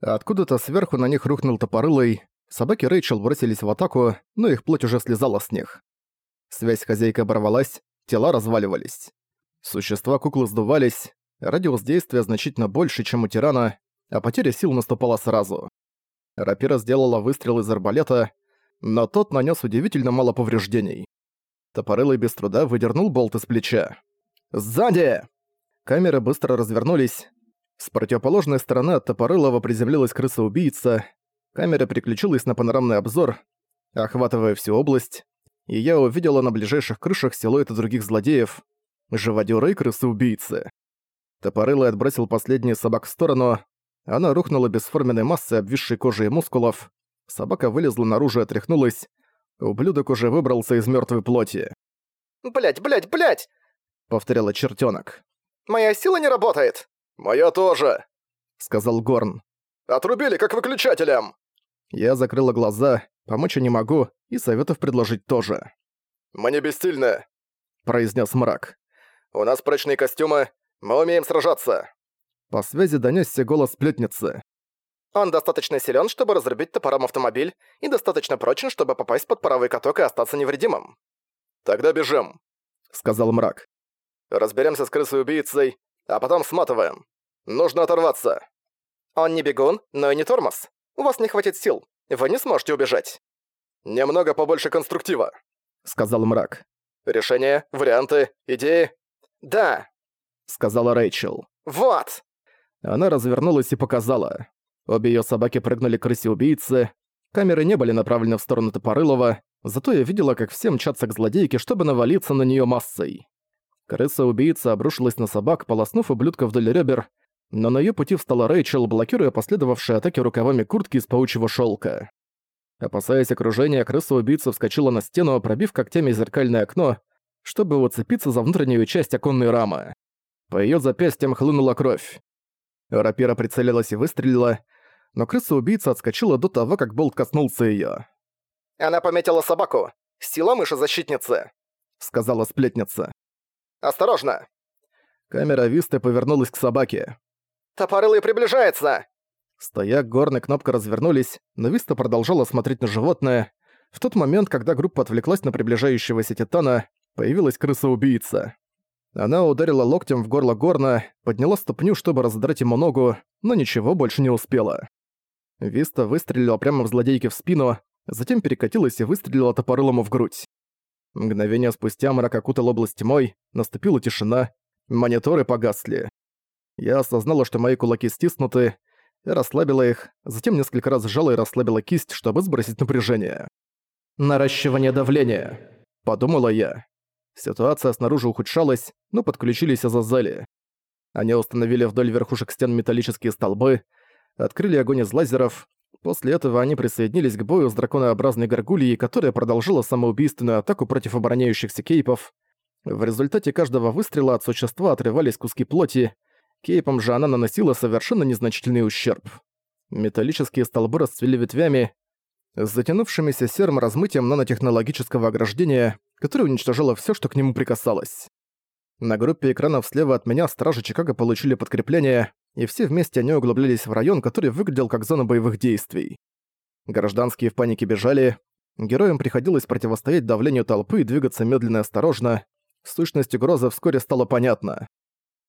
Откуда-то сверху на них рухнул топорылый, собаки Рэйчел бросились в атаку, но их плоть уже слезала с них. Связь с хозяйкой оборвалась, тела разваливались. Существа куклы сдувались, радиус действия значительно больше, чем у тирана, а потеря сил наступала сразу. Рапира сделала выстрел из арбалета, но тот нанес удивительно мало повреждений. Топорылый без труда выдернул болт из плеча. «Сзади!» Камеры быстро развернулись. С противоположной стороны от Топорылова приземлилась крыса-убийца. Камера переключилась на панорамный обзор, охватывая всю область, и я увидела на ближайших крышах силуэты других злодеев, живодёры и крысы-убийцы. Топорылый отбросил последний собак в сторону, она рухнула бесформенной массой обвисшей кожи и мускулов, собака вылезла наружу и отряхнулась, ублюдок уже выбрался из мёртвой плоти. «Блядь, блядь, блядь!» — повторяла чертёнок. «Моя сила не работает!» «Моя тоже!» — сказал Горн. «Отрубили, как выключателем!» Я закрыла глаза, помочь я не могу, и советов предложить тоже. «Мы не бессильны», — произнес мрак. «У нас прочные костюмы, мы умеем сражаться». По связи донёсся голос сплетницы. «Он достаточно силен, чтобы разрубить топором автомобиль, и достаточно прочен, чтобы попасть под паровой каток и остаться невредимым». «Тогда бежим», — сказал мрак. Разберемся с крысой-убийцей, а потом сматываем. Нужно оторваться». «Он не бегун, но и не тормоз. У вас не хватит сил. Вы не сможете убежать». «Немного побольше конструктива», — сказал мрак. «Решения, варианты, идеи?» «Да», — сказала Рэйчел. «Вот!» Она развернулась и показала. Обе её собаки прыгнули к крысе-убийце. Камеры не были направлены в сторону Топорылова, зато я видела, как все мчатся к злодейке, чтобы навалиться на неё массой. Крыса-убийца обрушилась на собак, полоснув ублюдка вдоль ребер, но на её пути встала Рэйчел, блокируя последовавшие атаки рукавами куртки из паучьего шёлка. Опасаясь окружения, крыса-убийца вскочила на стену, пробив когтями зеркальное окно, чтобы уцепиться за внутреннюю часть оконной рамы. По её запястьям хлынула кровь. Рапира прицелилась и выстрелила, но крыса-убийца отскочила до того, как болт коснулся её. «Она пометила собаку. Сила мыши-защитницы», — сказала сплетница. «Осторожно!» Камера Висты повернулась к собаке. «Топорылый приближается!» Стояк, Горн и Кнопка развернулись, но Виста продолжала смотреть на животное. В тот момент, когда группа отвлеклась на приближающегося Титана, появилась крыса-убийца. Она ударила локтем в горло Горна, подняла ступню, чтобы разодрать ему ногу, но ничего больше не успела. Виста выстрелила прямо в злодейке в спину, затем перекатилась и выстрелила топорылому в грудь. Мгновение спустя мрак окутал область тьмой, наступила тишина, мониторы погасли. Я осознала, что мои кулаки стиснуты, я расслабила их, затем несколько раз сжала и расслабила кисть, чтобы сбросить напряжение. «Наращивание давления», — подумала я. Ситуация снаружи ухудшалась, но подключились Азазели. Они установили вдоль верхушек стен металлические столбы, открыли огонь из лазеров, После этого они присоединились к бою с драконообразной горгульей, которая продолжила самоубийственную атаку против обороняющихся кейпов. В результате каждого выстрела от существа отрывались куски плоти, кейпам же она наносила совершенно незначительный ущерб. Металлические столбы расцвели ветвями, с затянувшимися серым размытием нанотехнологического ограждения, которое уничтожило все, что к нему прикасалось. На группе экранов слева от меня стражи Чикаго получили подкрепление, и все вместе они углублялись в район, который выглядел как зона боевых действий. Гражданские в панике бежали, героям приходилось противостоять давлению толпы и двигаться медленно и осторожно. Сущность угрозы вскоре стала понятна.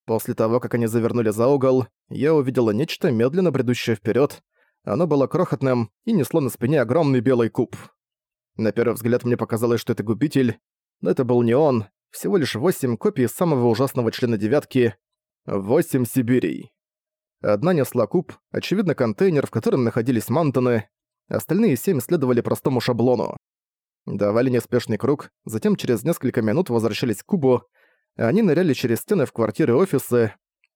После того, как они завернули за угол, я увидела нечто, медленно бредущее вперед. Оно было крохотным и несло на спине огромный белый куб. На первый взгляд мне показалось, что это губитель, но это был не он, всего лишь восемь копий самого ужасного члена девятки — восемь Сибирей. Одна несла куб, очевидно контейнер, в котором находились мантоны, остальные семь следовали простому шаблону. Давали неспешный круг, затем через несколько минут возвращались к кубу, они ныряли через стены в квартиры офисы,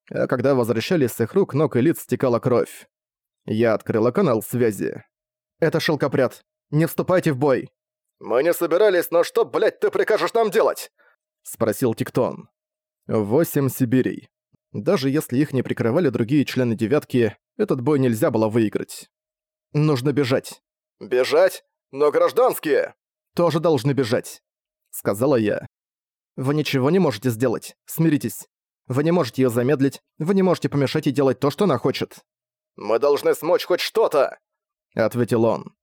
а когда возвращались с их рук, ног и лиц стекала кровь. Я открыла канал связи. «Это шелкопряд. Не вступайте в бой!» «Мы не собирались, но что, блядь, ты прикажешь нам делать?» — спросил Тиктон. «Восемь Сибирей. Даже если их не прикрывали другие члены девятки, этот бой нельзя было выиграть. Нужно бежать. «Бежать? Но гражданские!» «Тоже должны бежать», — сказала я. «Вы ничего не можете сделать. Смиритесь. Вы не можете ее замедлить, вы не можете помешать ей делать то, что она хочет». Мы должны смочь хоть что-то!» — ответил он.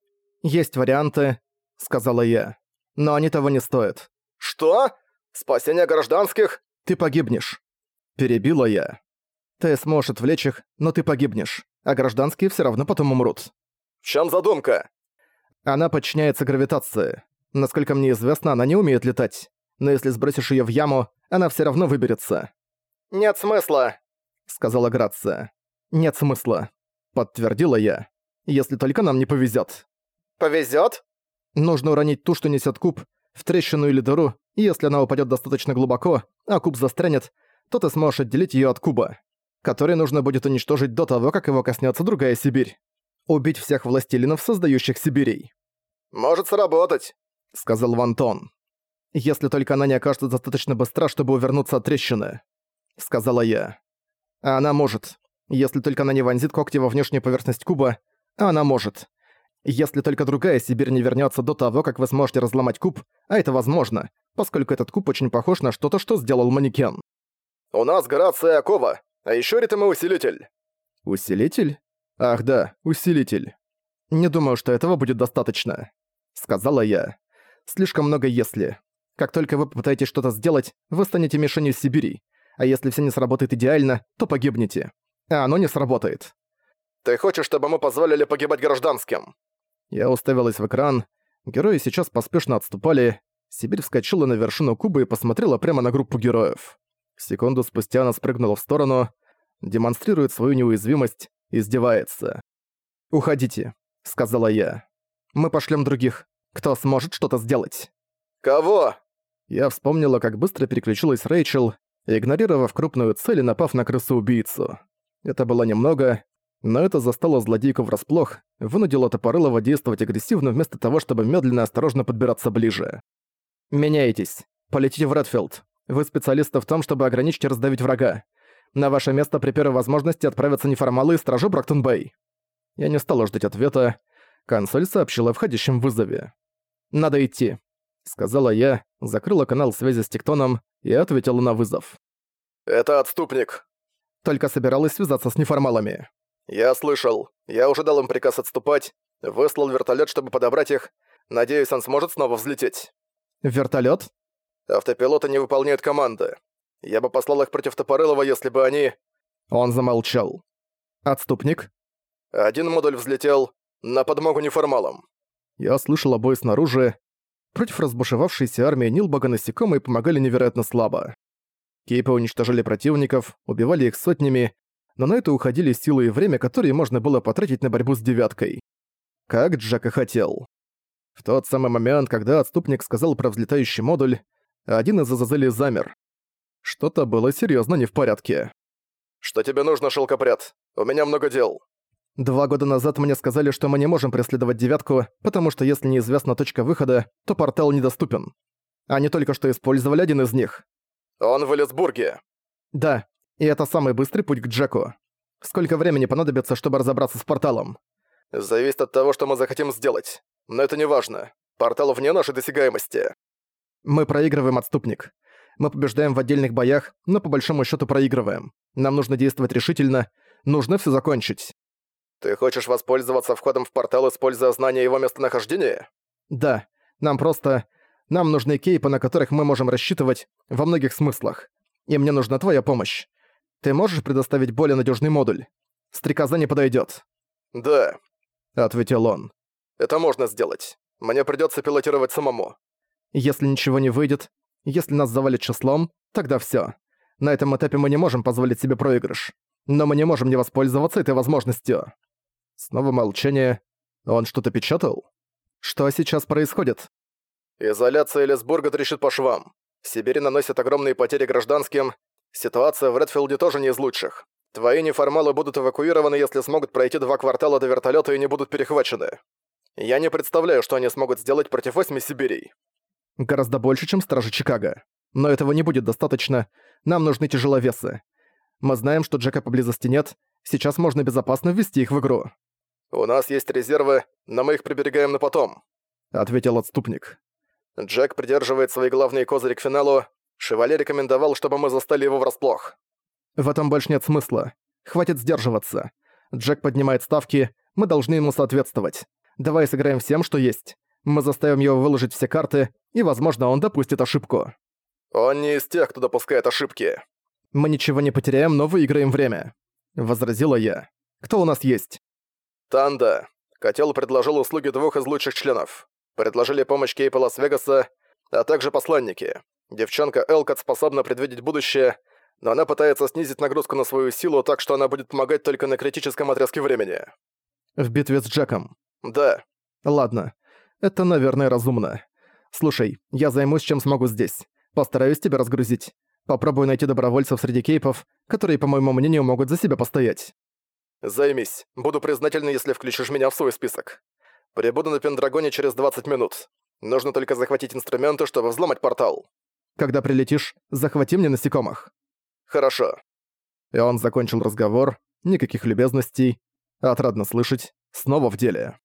«Есть варианты», — сказала я. «Но они того не стоят». «Что? Спасение гражданских?» «Ты погибнешь». Перебила я. «Ты сможешь отвлечь их, но ты погибнешь, а гражданские все равно потом умрут». «В чем задумка?» Она подчиняется гравитации. Насколько мне известно, она не умеет летать. Но если сбросишь ее в яму, она все равно выберется. «Нет смысла», — сказала Грация. «Нет смысла», — подтвердила я. «Если только нам не повезет. «Повезет?» Нужно уронить ту, что несет куб, в трещину или дыру, и если она упадет достаточно глубоко, а куб застрянет, то ты сможешь отделить ее от куба, который нужно будет уничтожить до того, как его коснется другая Сибирь. Убить всех властелинов, создающих Сибирей. «Может сработать», — сказал Вантон. «Если только она не окажется достаточно быстра, чтобы увернуться от трещины», — сказала я. «А она может. Если только она не вонзит когти во внешнюю поверхность куба, она может. Если только другая Сибирь не вернется до того, как вы сможете разломать куб, а это возможно, поскольку этот куб очень похож на что-то, что сделал манекен. «У нас Грация Акова, а еще ритм и усилитель». «Усилитель? Ах да, усилитель. Не думаю, что этого будет достаточно», — сказала я. «Слишком много «если». Как только вы попытаетесь что-то сделать, вы станете мишенью Сибири, а если все не сработает идеально, то погибнете. А оно не сработает». «Ты хочешь, чтобы мы позволили погибать гражданским?» Я уставилась в экран. Герои сейчас поспешно отступали. Сибирь вскочила на вершину куба и посмотрела прямо на группу героев. Секунду спустя она спрыгнула в сторону, демонстрирует свою неуязвимость, издевается. «Уходите», — сказала я. «Мы пошлем других. Кто сможет что-то сделать?» «Кого?» Я вспомнила, как быстро переключилась Рэйчел, игнорировав крупную цель и напав на крысу-убийцу. Это было немного, но это застало злодейку врасплох, вынудило Топорылова действовать агрессивно вместо того, чтобы медленно и осторожно подбираться ближе. «Меняйтесь. Полетите в Редфилд. Вы специалисты в том, чтобы ограничить и раздавить врага. На ваше место при первой возможности отправятся неформалы и стражу Брактон-Бэй». Я не стала ждать ответа. Консоль сообщила о входящем вызове. «Надо идти», — сказала я, закрыла канал связи с Тектоном и ответила на вызов. «Это отступник». Только собиралась связаться с неформалами. «Я слышал. Я уже дал им приказ отступать. Выслал вертолет, чтобы подобрать их. Надеюсь, он сможет снова взлететь». «Вертолет?» «Автопилоты не выполняют команды. Я бы послал их против Топорылова, если бы они...» Он замолчал. «Отступник?» «Один модуль взлетел на подмогу неформалам». Я слышал бой снаружи. Против разбушевавшейся армии Нилбага насекомые помогали невероятно слабо. Кейпы уничтожили противников, убивали их сотнями, но на это уходили силы и время, которые можно было потратить на борьбу с девяткой. Как Джек и хотел. В тот самый момент, когда отступник сказал про взлетающий модуль, один из Азазелей замер. Что-то было серьезно не в порядке. «Что тебе нужно, шелкопряд? У меня много дел». Два года назад мне сказали, что мы не можем преследовать девятку, потому что если неизвестна точка выхода, то портал недоступен. Они только что использовали один из них. «Он в Элисбурге». «Да, и это самый быстрый путь к Джеку. Сколько времени понадобится, чтобы разобраться с порталом? Зависит от того, что мы захотим сделать. Но это не важно. Портал вне нашей досягаемости. Мы проигрываем отступник. Мы побеждаем в отдельных боях, но по большому счету проигрываем. Нам нужно действовать решительно. Нужно все закончить. Ты хочешь воспользоваться входом в портал, используя знания его местонахождения? Да. Нам просто... Нам нужны кейпы, на которых мы можем рассчитывать во многих смыслах. И мне нужна твоя помощь. Ты можешь предоставить более надежный модуль? Стрекоза не подойдет. «Да», — ответил он. «Это можно сделать. Мне придется пилотировать самому». «Если ничего не выйдет, если нас завалит числом, тогда все. На этом этапе мы не можем позволить себе проигрыш. Но мы не можем не воспользоваться этой возможностью». Снова молчание. Он что-то печатал? Что сейчас происходит? Изоляция Элисбурга трещит по швам. Сибирь наносит огромные потери гражданским, Ситуация в Редфилде тоже не из лучших. Твои неформалы будут эвакуированы, если смогут пройти два квартала до вертолета и не будут перехвачены. Я не представляю, что они смогут сделать против восьми Сибирей. Гораздо больше, чем стражи Чикаго. Но этого не будет достаточно. Нам нужны тяжеловесы. Мы знаем, что Джека поблизости нет. Сейчас можно безопасно ввести их в игру. У нас есть резервы, но мы их приберегаем на потом. Ответил отступник. Джек придерживает свои главные козыри к финалу, Шевале рекомендовал, чтобы мы застали его врасплох. В этом больше нет смысла. Хватит сдерживаться. Джек поднимает ставки, мы должны ему соответствовать. Давай сыграем всем, что есть. Мы заставим его выложить все карты, и, возможно, он допустит ошибку. Он не из тех, кто допускает ошибки. Мы ничего не потеряем, но выиграем время. Возразила я. Кто у нас есть? Танда. Котел предложил услуги двух из лучших членов. Предложили помощь Кейпа Лас-Вегаса, а также посланники. Девчонка Элкот способна предвидеть будущее, но она пытается снизить нагрузку на свою силу так, что она будет помогать только на критическом отрезке времени. В битве с Джеком. Да. Ладно. Это, наверное, разумно. Слушай, я займусь чем смогу здесь. Постараюсь тебя разгрузить. Попробую найти добровольцев среди кейпов, которые, по моему мнению, могут за себя постоять. Займись. Буду признательна, если включишь меня в свой список. Прибуду на Пендрагоне через 20 минут. Нужно только захватить инструменты, чтобы взломать портал. Когда прилетишь, захвати мне насекомых. Хорошо. И он закончил разговор, никаких любезностей. Отрадно слышать, снова в деле.